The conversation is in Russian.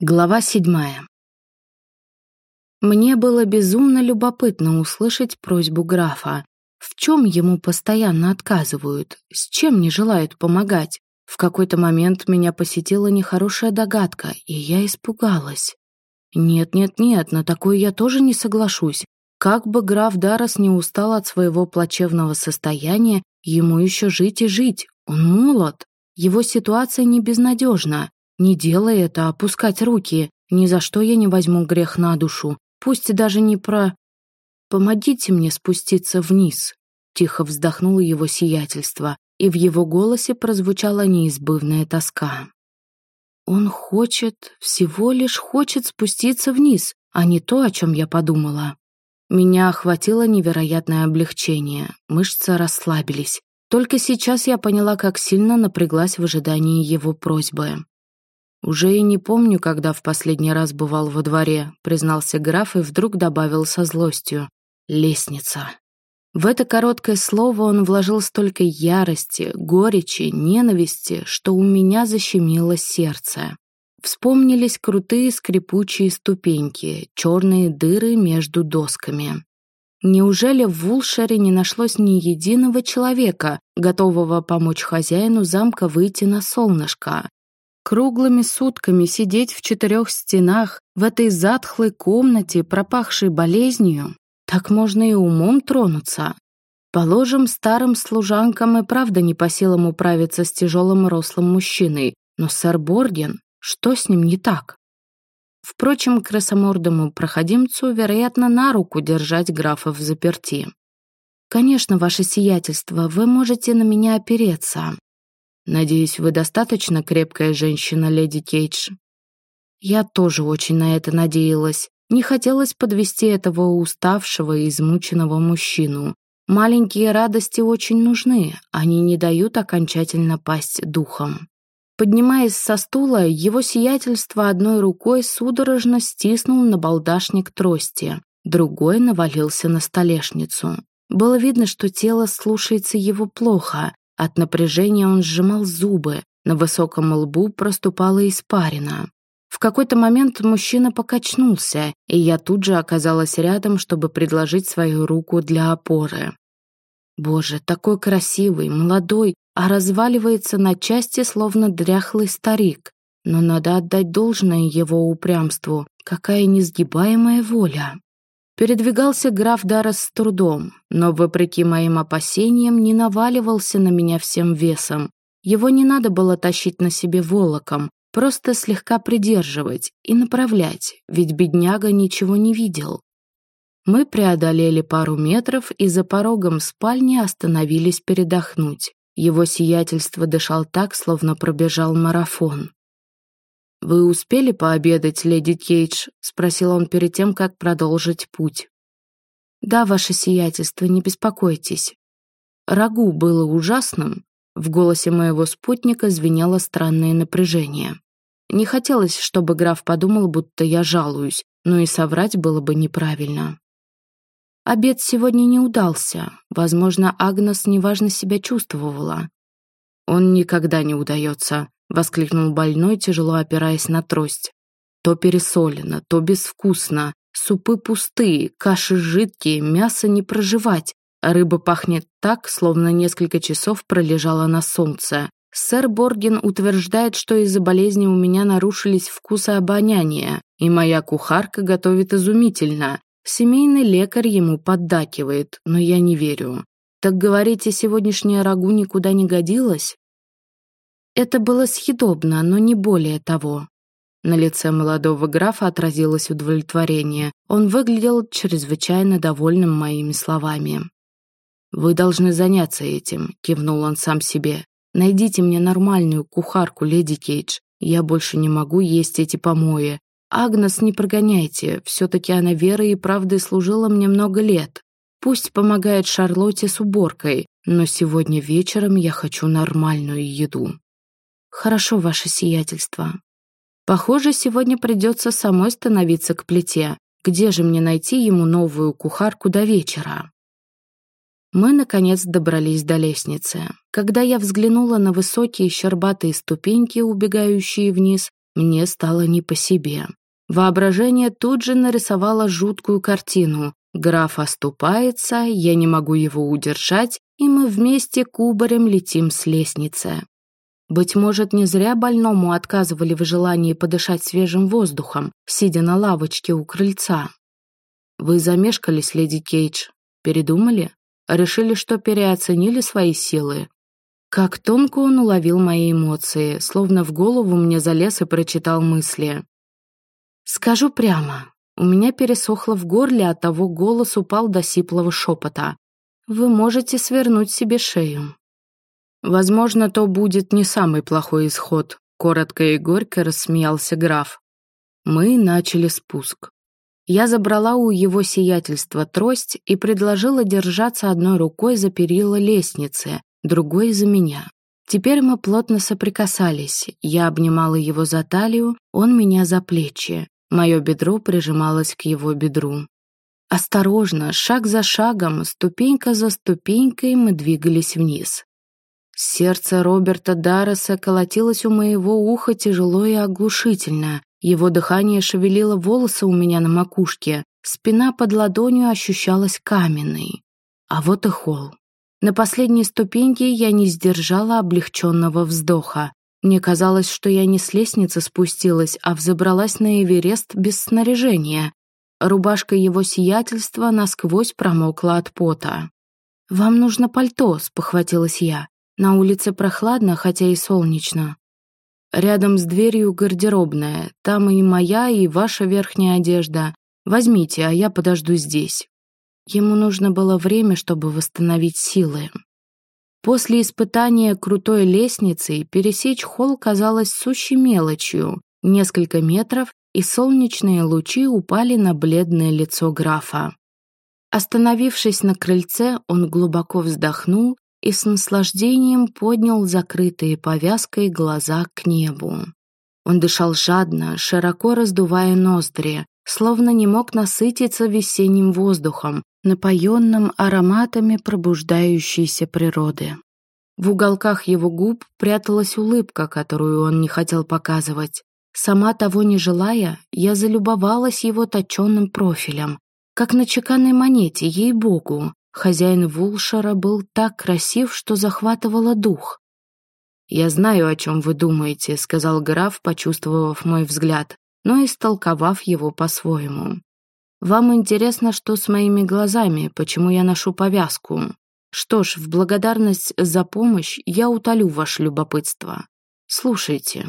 Глава седьмая. Мне было безумно любопытно услышать просьбу графа. В чем ему постоянно отказывают? С чем не желают помогать? В какой-то момент меня посетила нехорошая догадка, и я испугалась. Нет-нет-нет, на такое я тоже не соглашусь. Как бы граф Дарос не устал от своего плачевного состояния, ему еще жить и жить. Он молод. Его ситуация не безнадежна. Не делай это, опускать руки. Ни за что я не возьму грех на душу. Пусть даже не про... Помогите мне спуститься вниз. Тихо вздохнуло его сиятельство, и в его голосе прозвучала неизбывная тоска. Он хочет, всего лишь хочет спуститься вниз, а не то, о чем я подумала. Меня охватило невероятное облегчение, мышцы расслабились. Только сейчас я поняла, как сильно напряглась в ожидании его просьбы. «Уже и не помню, когда в последний раз бывал во дворе», признался граф и вдруг добавил со злостью. «Лестница». В это короткое слово он вложил столько ярости, горечи, ненависти, что у меня защемило сердце. Вспомнились крутые скрипучие ступеньки, черные дыры между досками. Неужели в Вулшере не нашлось ни единого человека, готового помочь хозяину замка выйти на солнышко? Круглыми сутками сидеть в четырех стенах, в этой затхлой комнате, пропахшей болезнью, так можно и умом тронуться. Положим, старым служанкам и правда не по силам управиться с тяжелым рослым мужчиной, но сэр Борген, что с ним не так? Впрочем, красомордому проходимцу, вероятно, на руку держать графа в заперти. «Конечно, ваше сиятельство, вы можете на меня опереться. Надеюсь, вы достаточно крепкая женщина, леди Кейдж. Я тоже очень на это надеялась. Не хотелось подвести этого уставшего и измученного мужчину. Маленькие радости очень нужны, они не дают окончательно пасть духом. Поднимаясь со стула, его сиятельство одной рукой судорожно стиснул на балдашник трости, другой навалился на столешницу. Было видно, что тело слушается его плохо, от напряжения он сжимал зубы, на высоком лбу проступала испарина. В какой-то момент мужчина покачнулся, и я тут же оказалась рядом, чтобы предложить свою руку для опоры. Боже, такой красивый, молодой, а разваливается на части, словно дряхлый старик. Но надо отдать должное его упрямству. Какая несгибаемая воля. Передвигался граф Дарос с трудом, но, вопреки моим опасениям, не наваливался на меня всем весом. Его не надо было тащить на себе волоком, просто слегка придерживать и направлять, ведь бедняга ничего не видел. Мы преодолели пару метров и за порогом спальни остановились передохнуть. Его сиятельство дышал так, словно пробежал марафон. «Вы успели пообедать, леди Кейдж?» — спросил он перед тем, как продолжить путь. «Да, ваше сиятельство, не беспокойтесь». Рагу было ужасным. В голосе моего спутника звенело странное напряжение. Не хотелось, чтобы граф подумал, будто я жалуюсь, но и соврать было бы неправильно. Обед сегодня не удался. Возможно, Агнес неважно себя чувствовала. Он никогда не удается, — воскликнул больной, тяжело опираясь на трость. «То пересолено, то безвкусно, супы пустые, каши жидкие, мясо не проживать, рыба пахнет так, словно несколько часов пролежала на солнце. Сэр Борген утверждает, что из-за болезни у меня нарушились вкусы обоняния, и моя кухарка готовит изумительно. Семейный лекарь ему поддакивает, но я не верю. Так говорите, сегодняшняя рагу никуда не годилась? Это было съедобно, но не более того. На лице молодого графа отразилось удовлетворение. Он выглядел чрезвычайно довольным моими словами. «Вы должны заняться этим», — кивнул он сам себе. «Найдите мне нормальную кухарку, леди Кейдж. Я больше не могу есть эти помои. Агнес не прогоняйте, все-таки она верой и правдой служила мне много лет. Пусть помогает Шарлотте с уборкой, но сегодня вечером я хочу нормальную еду». «Хорошо, ваше сиятельство. Похоже, сегодня придется самой становиться к плите. Где же мне найти ему новую кухарку до вечера?» Мы, наконец, добрались до лестницы. Когда я взглянула на высокие щербатые ступеньки, убегающие вниз, Мне стало не по себе. Воображение тут же нарисовало жуткую картину. Граф оступается, я не могу его удержать, и мы вместе кубарем летим с лестницы. Быть может, не зря больному отказывали в желании подышать свежим воздухом, сидя на лавочке у крыльца. Вы замешкались, леди Кейдж. Передумали? Решили, что переоценили свои силы? Как тонко он уловил мои эмоции, словно в голову мне залез и прочитал мысли. Скажу прямо, у меня пересохло в горле, от того голос упал до сиплого шепота. Вы можете свернуть себе шею. Возможно, то будет не самый плохой исход, коротко и горько рассмеялся граф. Мы начали спуск. Я забрала у его сиятельства трость и предложила держаться одной рукой за перила лестницы, другой за меня. Теперь мы плотно соприкасались. Я обнимала его за талию, он меня за плечи. Мое бедро прижималось к его бедру. Осторожно, шаг за шагом, ступенька за ступенькой мы двигались вниз. Сердце Роберта Дарреса колотилось у моего уха тяжело и оглушительно. Его дыхание шевелило волосы у меня на макушке. Спина под ладонью ощущалась каменной. А вот и холл. На последней ступеньке я не сдержала облегченного вздоха. Мне казалось, что я не с лестницы спустилась, а взобралась на Эверест без снаряжения. Рубашка его сиятельства насквозь промокла от пота. «Вам нужно пальто», — спохватилась я. На улице прохладно, хотя и солнечно. Рядом с дверью гардеробная. Там и моя, и ваша верхняя одежда. Возьмите, а я подожду здесь. Ему нужно было время, чтобы восстановить силы. После испытания крутой лестницей пересечь холл казалось сущей мелочью. Несколько метров, и солнечные лучи упали на бледное лицо графа. Остановившись на крыльце, он глубоко вздохнул и с наслаждением поднял закрытые повязкой глаза к небу. Он дышал жадно, широко раздувая ноздри, словно не мог насытиться весенним воздухом, напоенным ароматами пробуждающейся природы. В уголках его губ пряталась улыбка, которую он не хотел показывать. Сама того не желая, я залюбовалась его точенным профилем, как на чеканной монете, ей-богу, Хозяин Вулшера был так красив, что захватывало дух. «Я знаю, о чем вы думаете», — сказал граф, почувствовав мой взгляд, но истолковав его по-своему. «Вам интересно, что с моими глазами, почему я ношу повязку? Что ж, в благодарность за помощь я утолю ваше любопытство. Слушайте».